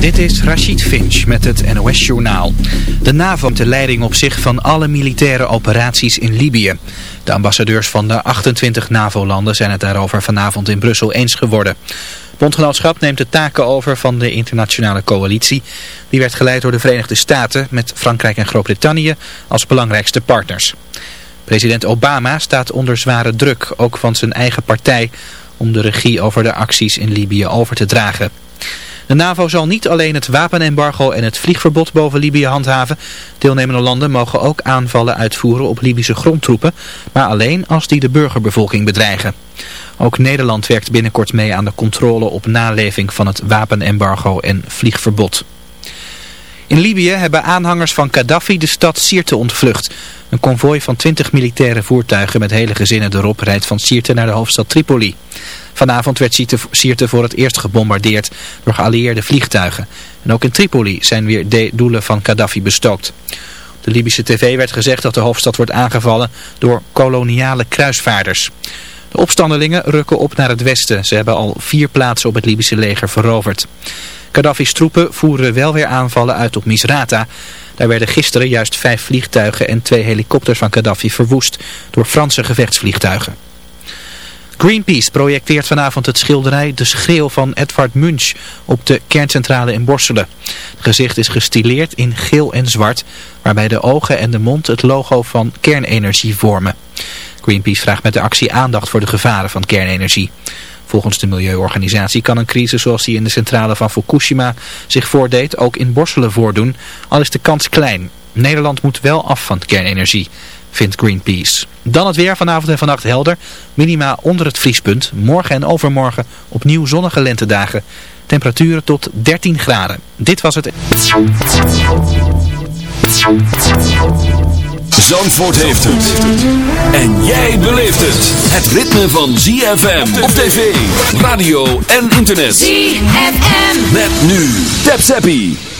Dit is Rachid Finch met het NOS-journaal. De NAVO neemt de leiding op zich van alle militaire operaties in Libië. De ambassadeurs van de 28 NAVO-landen zijn het daarover vanavond in Brussel eens geworden. Bondgenootschap neemt de taken over van de internationale coalitie. Die werd geleid door de Verenigde Staten met Frankrijk en Groot-Brittannië als belangrijkste partners. President Obama staat onder zware druk, ook van zijn eigen partij, om de regie over de acties in Libië over te dragen. De NAVO zal niet alleen het wapenembargo en het vliegverbod boven Libië handhaven. Deelnemende landen mogen ook aanvallen uitvoeren op Libische grondtroepen, maar alleen als die de burgerbevolking bedreigen. Ook Nederland werkt binnenkort mee aan de controle op naleving van het wapenembargo en vliegverbod. In Libië hebben aanhangers van Gaddafi de stad Sirte ontvlucht. Een konvooi van 20 militaire voertuigen met hele gezinnen erop rijdt van Sirte naar de hoofdstad Tripoli. Vanavond werd Sirte voor het eerst gebombardeerd door geallieerde vliegtuigen. En ook in Tripoli zijn weer de doelen van Gaddafi bestookt. Op de Libische tv werd gezegd dat de hoofdstad wordt aangevallen door koloniale kruisvaarders. De opstandelingen rukken op naar het westen. Ze hebben al vier plaatsen op het Libische leger veroverd. Gaddafi's troepen voeren wel weer aanvallen uit op Misrata. Daar werden gisteren juist vijf vliegtuigen en twee helikopters van Gaddafi verwoest door Franse gevechtsvliegtuigen. Greenpeace projecteert vanavond het schilderij De Schreeuw van Edvard Munch op de kerncentrale in Borselen. Het gezicht is gestileerd in geel en zwart, waarbij de ogen en de mond het logo van kernenergie vormen. Greenpeace vraagt met de actie aandacht voor de gevaren van kernenergie. Volgens de milieuorganisatie kan een crisis zoals die in de centrale van Fukushima zich voordeed ook in Borselen voordoen, al is de kans klein. Nederland moet wel af van kernenergie vindt Greenpeace. Dan het weer vanavond en vannacht helder. Minima onder het vriespunt. Morgen en overmorgen opnieuw zonnige lentedagen. Temperaturen tot 13 graden. Dit was het... Zandvoort heeft het. En jij beleeft het. Het ritme van ZFM op tv, radio en internet. ZFM. Met nu. Tap Zappie.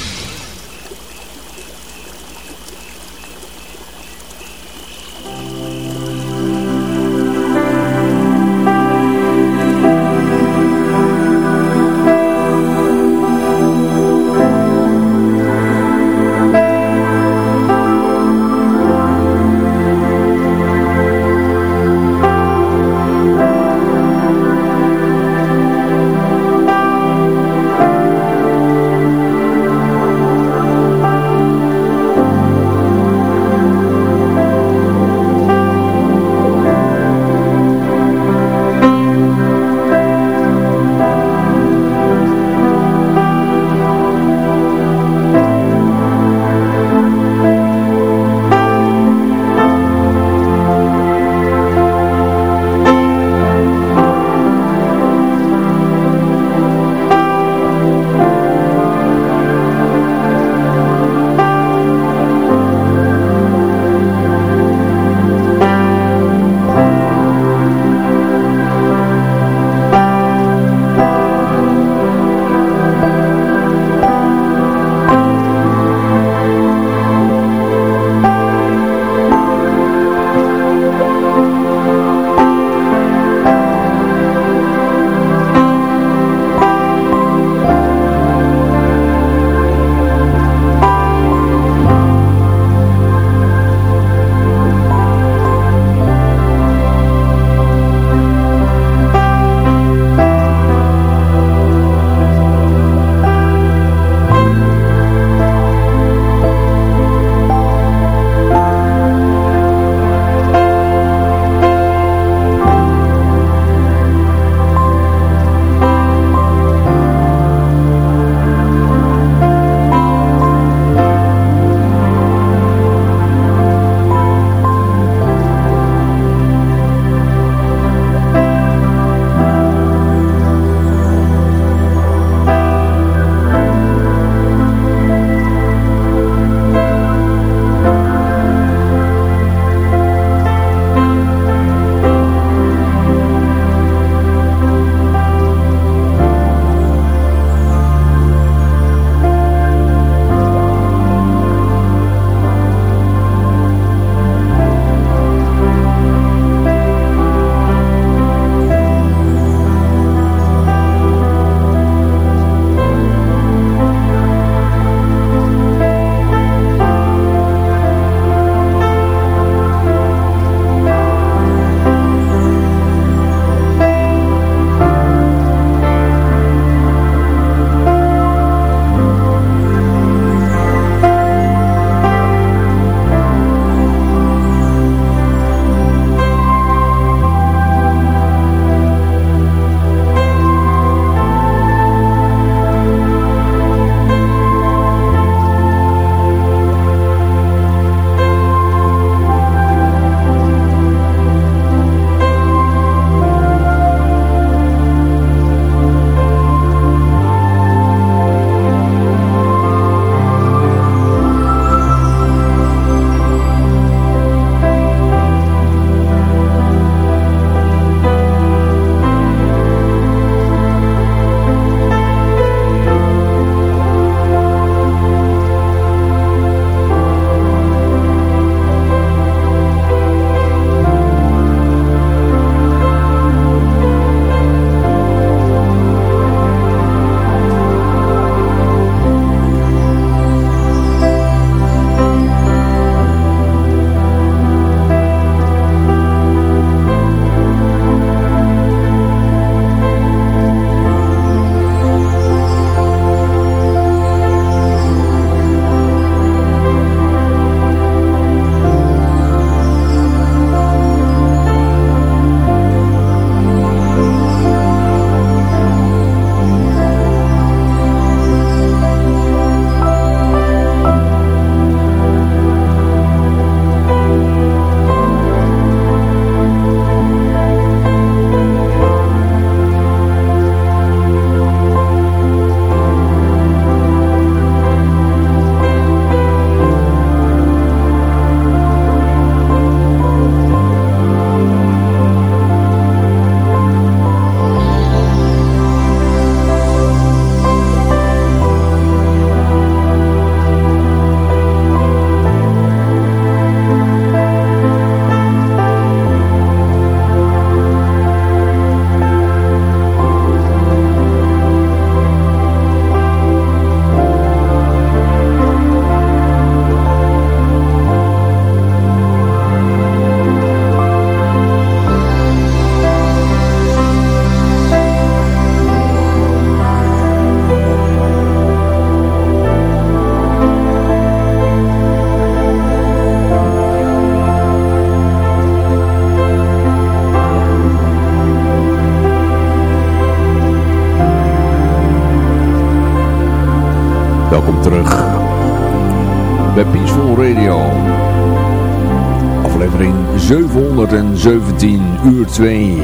717 uur 2.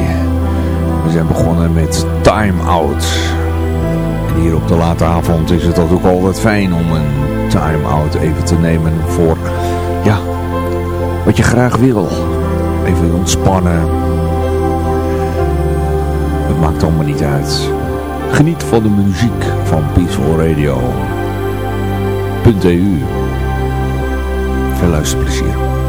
We zijn begonnen met Time Out. En hier op de late avond is het ook altijd fijn om een time out even te nemen voor, ja, wat je graag wil. Even ontspannen. Het maakt allemaal niet uit. Geniet van de muziek van Peaceful Radio. .eu Veel luisterplezier.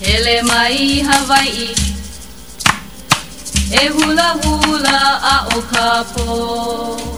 Ele mai Hawaii. E hula hula a o kapo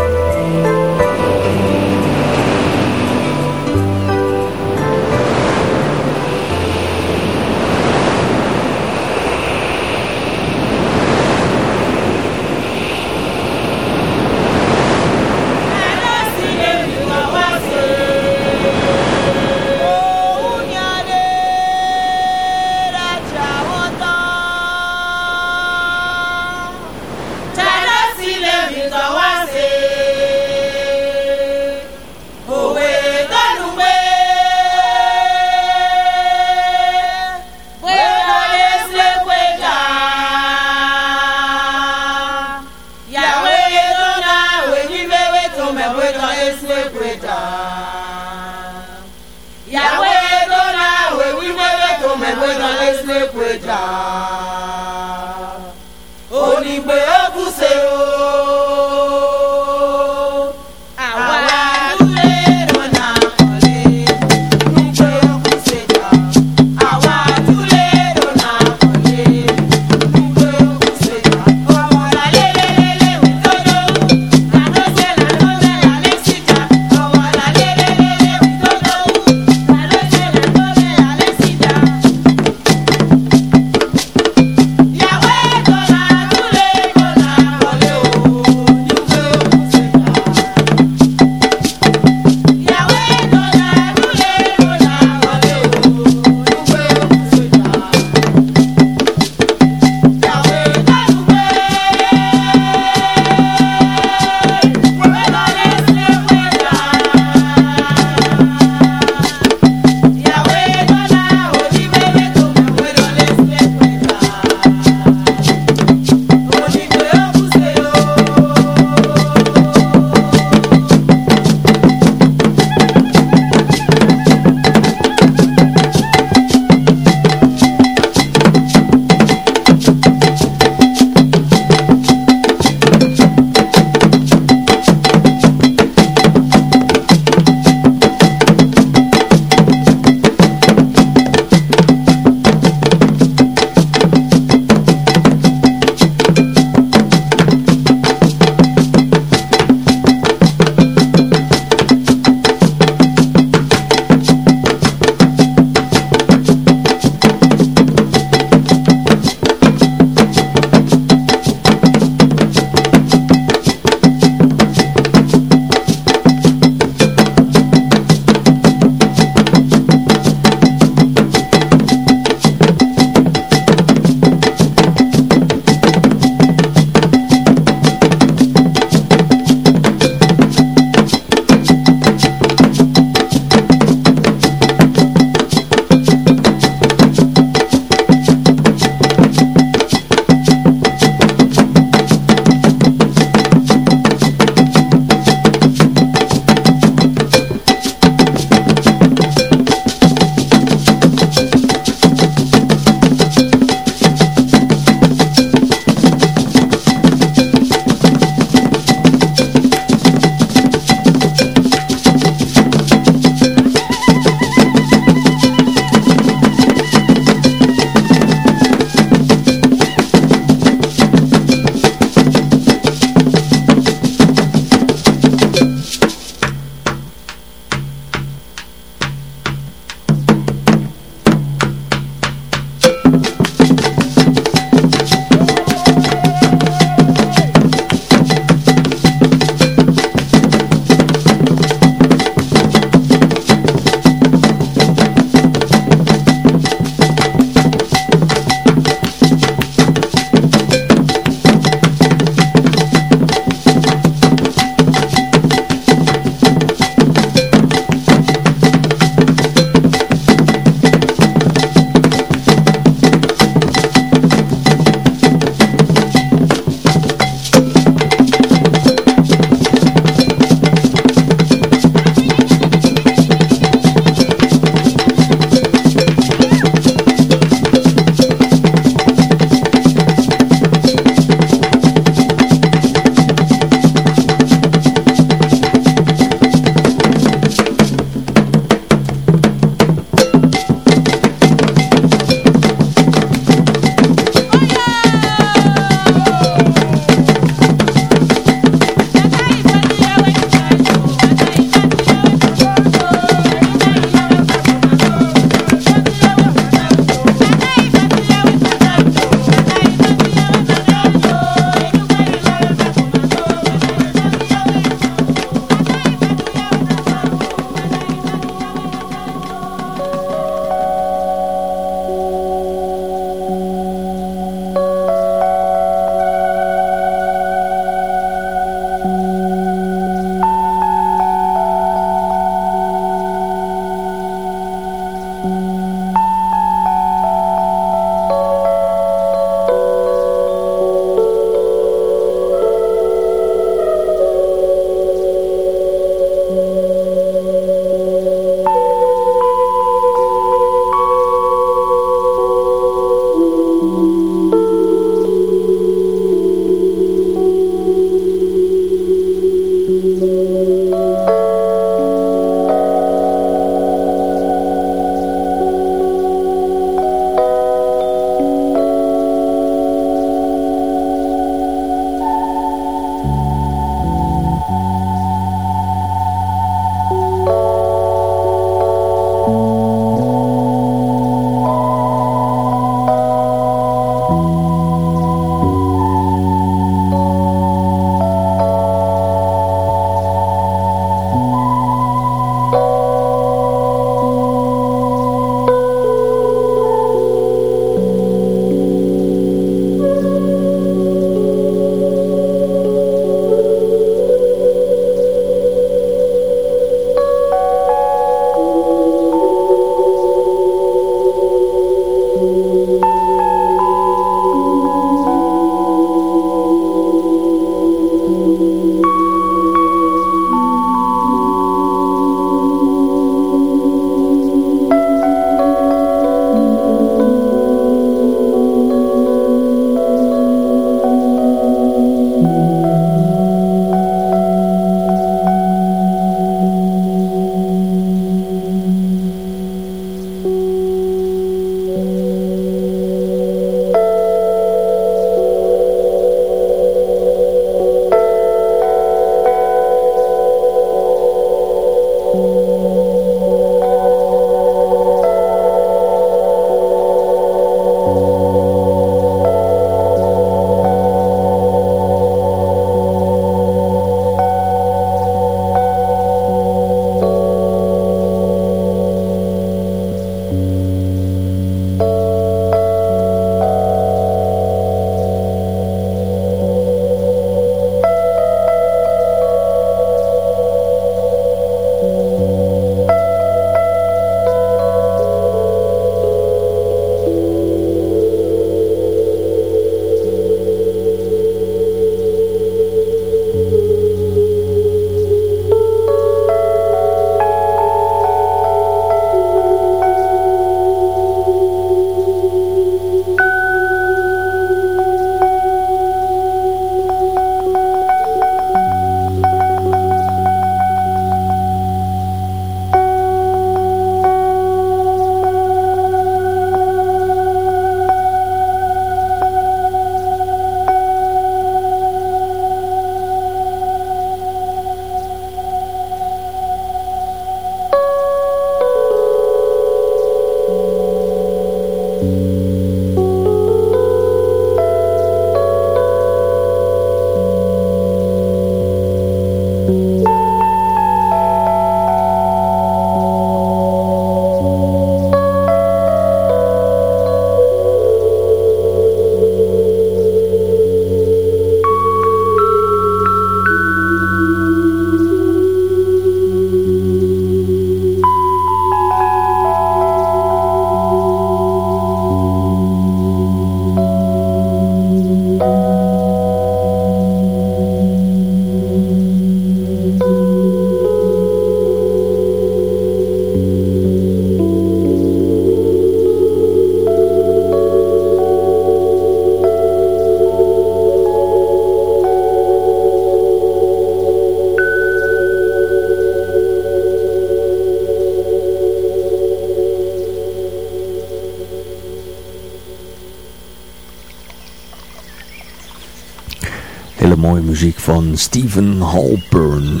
mooie muziek van Stephen Halpern.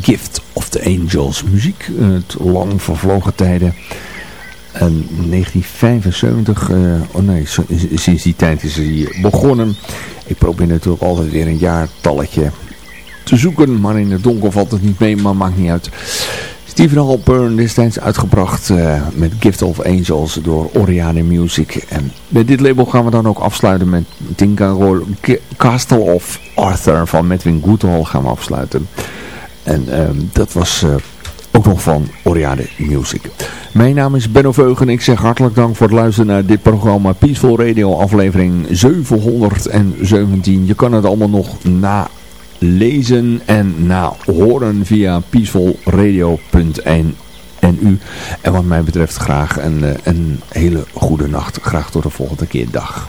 Gift of the Angels. Muziek uit lang vervlogen tijden. En 1975, uh, oh nee, sinds die tijd is hij begonnen. Ik probeer natuurlijk altijd weer een jaartalletje te zoeken, maar in het donker valt het niet mee, maar maakt niet uit. Stephen Halpern destijds uitgebracht uh, met Gift of Angels door Oriane Music. En met dit label gaan we dan ook afsluiten met Tinka Castle of Arthur van Medwin Goodall gaan we afsluiten. En uh, dat was uh, ook nog van Oriane Music. Mijn naam is Benno Veugen en ik zeg hartelijk dank voor het luisteren naar dit programma Peaceful Radio aflevering 717. Je kan het allemaal nog na lezen en na horen via peacefulradio.nl. En wat mij betreft graag een, eh, een hele goede nacht. Graag tot de volgende keer. Dag.